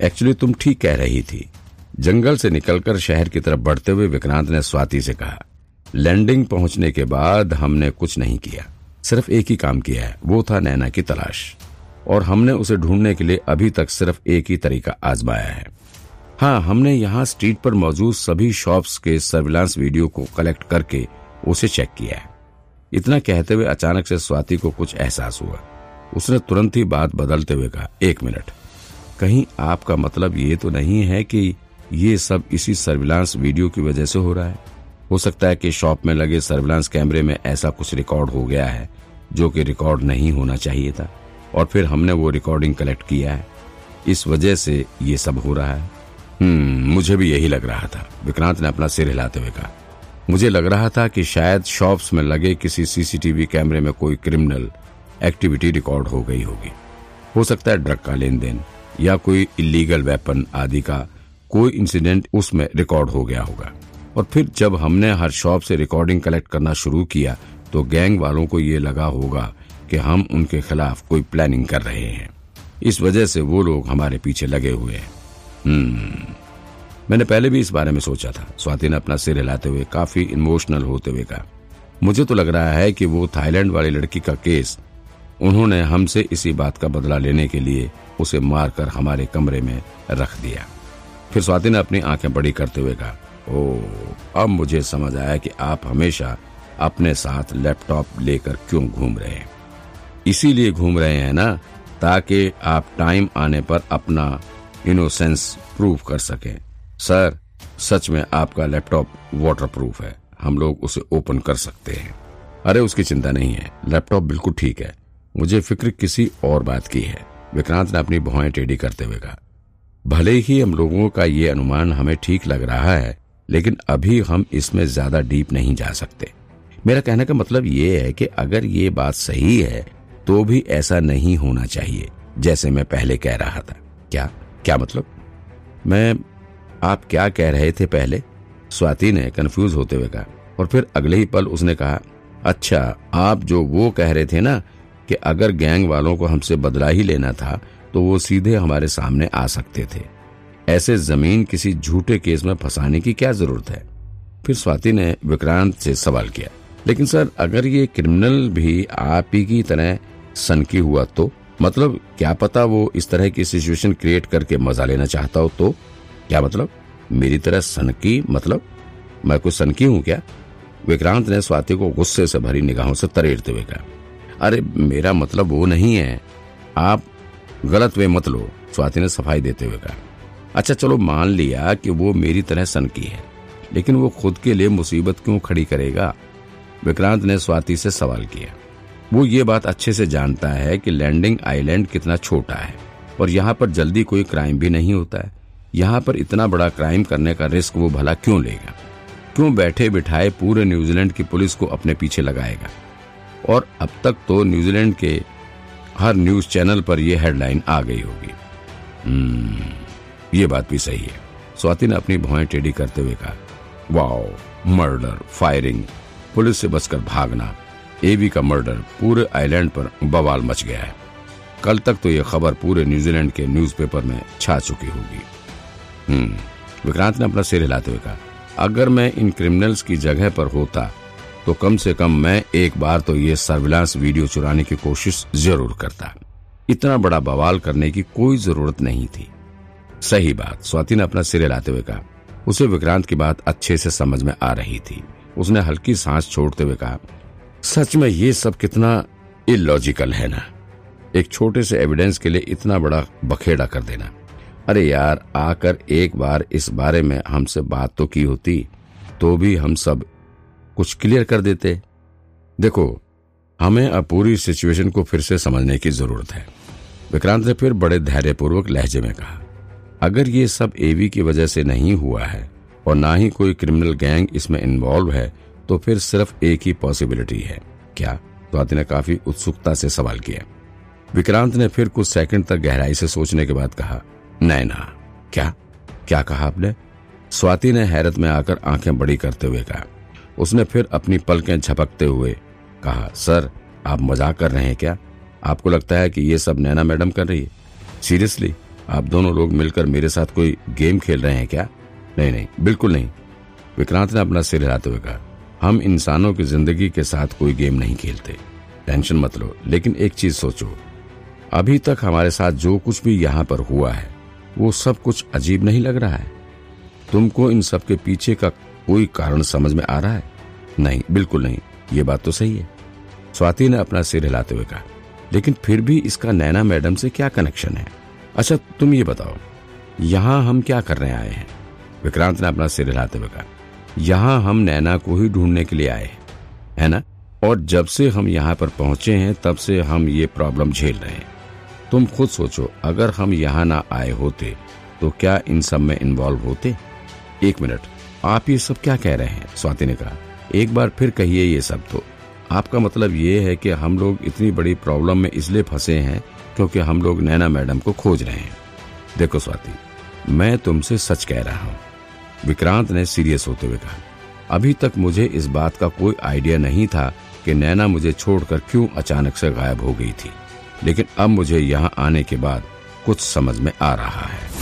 Actually तुम ठीक कह रही थी। जंगल से निकलकर शहर की तरफ़ बढ़ते हुए विक्रांत ने स्वाति से कहा, लैंडिंग पहुँचने के बाद हमने कुछ नहीं किया। सिर्फ़ एक ही काम किया है, वो था नैना की तलाश। और हमने उसे ढूँढने के लिए अभी तक सिर्फ़ एक ही तरीका आजमाया है। हाँ हमने यहाँ स्ट्रीट पर मौजूद सभी शॉप्स के सर्विलांस वीडियो को कलेक्ट करके उसे चेक किया है। इतना कहते हुए अचानक से स्वाति को कुछ एहसास हुआ। उसने तुरंत ही बात बदलते हुए कहा, एक मिनट कहीं आपका मतलब ये तो नहीं है कि ये सब इसी सर्विलांस वीडियो की वजह से हो रहा है। हो सकता है कि शॉप में लगे सर्विलांस कैमरे में ऐसा कुछ रिकॉर्ड हो गया है, जो कि रिकॉर्ड नहीं होना चाहिए था, और फिर हमने वो रिकॉर्डिंग कलेक्ट किया है। इस वजह से ये सब हो रहा है। हम्म मुझे भी यही लग रहा था। विक्रांत ने अपना सिर हिलाते हुए कहा। मुझे लग रहा था कि शायद शॉप्स में लगे किसी सीसीटीवी कैमरे में कोई क्रिमिनल एक्टिविटी रिकॉर्ड हो गई होगी। हो सकता है ड्रग का लेन देन या कोई इलीगल वेपन आदि का कोई इंसिडेंट उसमें रिकॉर्ड हो गया होगा। और फिर जब हमने हर शॉप से रिकॉर्डिंग कलेक्ट करना शुरू किया तो गैंग वालों को ये लगा होगा कि हम उनके खिलाफ कोई प्लानिंग कर रहे हैं। इस वजह से वो लोग हमारे पीछे लगे हुए हैं। हम्म। मैंने पहले भी इस बारे में सोचा था। स्वाति ने अपना सिर हिलाते हुए काफ़ी इमोशनल होते हुए कहा। मुझे तो लग रहा है कि वो थाईलैंड वाली लड़की का केस उन्होंने हमसे इसी बात का बदला लेने के लिए उसे मारकर हमारे कमरे में रख दिया। फिर स्वाति ने अपनी आँखें बड़ी करते हुए कहा, ओ, अब मुझे समझ आया कि आप हमेशा अपने साथ लैपटॉप लेकर क्यों घूम रहे हैं। इसीलिए घूम रहे हैं ना, ताकि आप टाइम आने पर अपना इनोसेंस प्रूव कर सकें। सर, सच में आपका लैपटॉप वाटर प्रूफ है। हम लोग उसे ओपन कर सकते हैं। अरे, उसकी चिंता नहीं है। लैपटॉप बिल्कुल ठीक है। मुझे फ़िक्र किसी और बात की है। विक्रांत ने अपनी भौएँ टेढ़ी करते हुए कहा, भले ही हम लोगों का ये अनुमान हमें ठीक लग रहा है, लेकिन अभी हम इसमें ज़्यादा डीप नहीं जा सकते। मेरा कहने का मतलब ये है कि अगर ये बात सही है तो भी ऐसा नहीं होना चाहिए, जैसे मैं पहले कह रहा था। क्या? क्या मतलब? मैं, आप क्या कह रहे थे पहले? स्वाति ने कंफ्यूज होते हुए कहा, और फिर अगले ही पल उसने कहा अच्छा आप जो वो कह रहे थे ना कि अगर गैंग वालों को हमसे बदला ही लेना था तो वो सीधे हमारे सामने आ सकते थे। ऐसे ज़मीन किसी झूठे केस में फंसाने की क्या ज़रूरत है? फिर स्वाति ने विक्रांत से सवाल किया, लेकिन सर, अगर ये क्रिमिनल भी आप ही की तरह सनकी हुआ तो? मतलब क्या पता वो इस तरह की सिचुएशन क्रिएट करके मज़ा लेना चाहता हो तो? क्या मतलब? मेरी तरह सनकी मतलब? मैं कोई सनकी हूँ क्या? विक्रांत ने स्वाति को गुस्से से भरी निगाहों से तरेरते हुए कहा अरे, मेरा मतलब वो नहीं है। आप गलत वे मत लो, स्वाति ने सफ़ाई देते हुए कहा। अच्छा चलो मान लिया कि वो मेरी तरह सनकी है, लेकिन वो खुद के लिए मुसीबत क्यों खड़ी करेगा? विक्रांत ने स्वाति से सवाल किया। वो ये बात अच्छे से जानता है कि लैंडिंग आइलैंड कितना छोटा है, और यहाँ पर जल्दी कोई क्राइम भी नहीं होता है। यहाँ पर इतना बड़ा क्राइम करने का रिस्क वो भला क्यों लेगा? क्यों बैठे बिठाए पूरे न्यूजीलैंड की पुलिस को अपने पीछे लगाएगा? और अब तक तो न्यूजीलैंड के हर न्यूज़ चैनल पर यह हेडलाइन आ गई होगी। हम्म, ये बात भी सही है। स्वाति ने अपनी भौएँ टेढ़ी करते हुए कहा वाओ मर्डर फायरिंग पुलिस से बचकर भागना एवी का मर्डर पूरे आइलैंड पर बवाल मच गया है। कल तक तो यह खबर पूरे न्यूजीलैंड के न्यूज़पेपर में छा चुकी होगी। हम्म विक्रांत ने अपना सिर हिलाते हुए कहा अगर मैं इन क्रिमिनल्स की जगह पर होता तो कम से कम मैं एक बार तो ये सर्विलांस वीडियो चुराने की कोशिश ज़रूर करता। इतना बड़ा बवाल करने की कोई ज़रूरत नहीं थी। सही बात, स्वाति ने अपना सिर हिलाते हुए कहा। उसे विक्रांत की बात अच्छे से समझ में आ रही थी। उसने हल्की सांस छोड़ते हुए कहा, सच में ये सब कितना इलॉजिकल है ना? एक छोटे से एविडेंस के लिए इतना बड़ा बखेड़ा कर देना। अरे यार, आकर एक बार इस बारे में हमसे बात तो की होती तो भी हम सब कुछ क्लियर कर देते। देखो, हमें अब पूरी सिचुएशन को फिर से समझने की ज़रूरत है। विक्रांत ने फिर बड़े धैर्यपूर्वक लहजे में कहा, अगर ये सब एवी की वजह से नहीं हुआ है और ना ही कोई क्रिमिनल गैंग इसमें इन्वॉल्व है तो फिर सिर्फ़ एक ही पॉसिबिलिटी है। क्या? स्वाति ने काफ़ी उत्सुकता से सवाल किया। विक्रांत ने फिर कुछ सेकंड तक गहराई से सोचने के बाद कहा नैना क्या? क्या कहा आपने? स्वाति ने हैरत में आकर आँखें बड़ी करते हुए कहा उसने फिर अपनी पलकें झपकते हुए कहा, सर, आप मज़ाक कर रहे हैं क्या? आपको लगता है कि ये सब नैना मैडम कर रही है? सीरियसली, आप दोनों लोग मिलकर मेरे साथ कोई गेम खेल रहे हैं क्या? नहीं नहीं, बिल्कुल नहीं। विक्रांत ने अपना सिर हिलाते हुए कहा, हम इंसानों की ज़िंदगी के साथ कोई गेम नहीं खेलते। टेंशन मत लो, लेकिन एक चीज़ सोचो। अभी तक हमारे साथ जो कुछ भी यहाँ पर हुआ है, वो सब कुछ अजीब नहीं लग रहा है। तुमको इन सब के पीछे का कोई कारण समझ में आ रहा है? नहीं, बिल्कुल नहीं। ये बात तो सही है। स्वाति ने अपना सिर हिलाते हुए कहा, लेकिन फिर भी इसका नैना मैडम से क्या कनेक्शन है? अच्छा तुम ये बताओ, यहाँ हम क्या करने आए हैं? विक्रांत ने अपना सिर हिलाते हुए कहा, यहाँ हम नैना को ही ढूँढने के लिए आए हैं, है ना? और जब से हम यहाँ पर पहुँचे हैं, तब से हम ये प्रॉब्लम झेल रहे हैं। तुम खुद सोचो, अगर हम यहाँ ना आए होते तो क्या इन सब में इन्वॉल्व होते? एक मिनट। आप ये सब क्या कह रहे हैं? स्वाति ने कहा, एक बार फिर कहिए ये सब तो। आपका मतलब ये है कि हम लोग इतनी बड़ी प्रॉब्लम में इसलिए फंसे हैं क्योंकि हम लोग नैना मैडम को खोज रहे हैं। देखो स्वाति, मैं तुमसे सच कह रहा हूँ। विक्रांत ने सीरियस होते हुए कहा, अभी तक मुझे इस बात का कोई आइडिया नहीं था कि नैना मुझे छोड़कर क्यों अचानक से गायब हो गई थी। लेकिन अब मुझे यहाँ आने के बाद कुछ समझ में आ रहा है।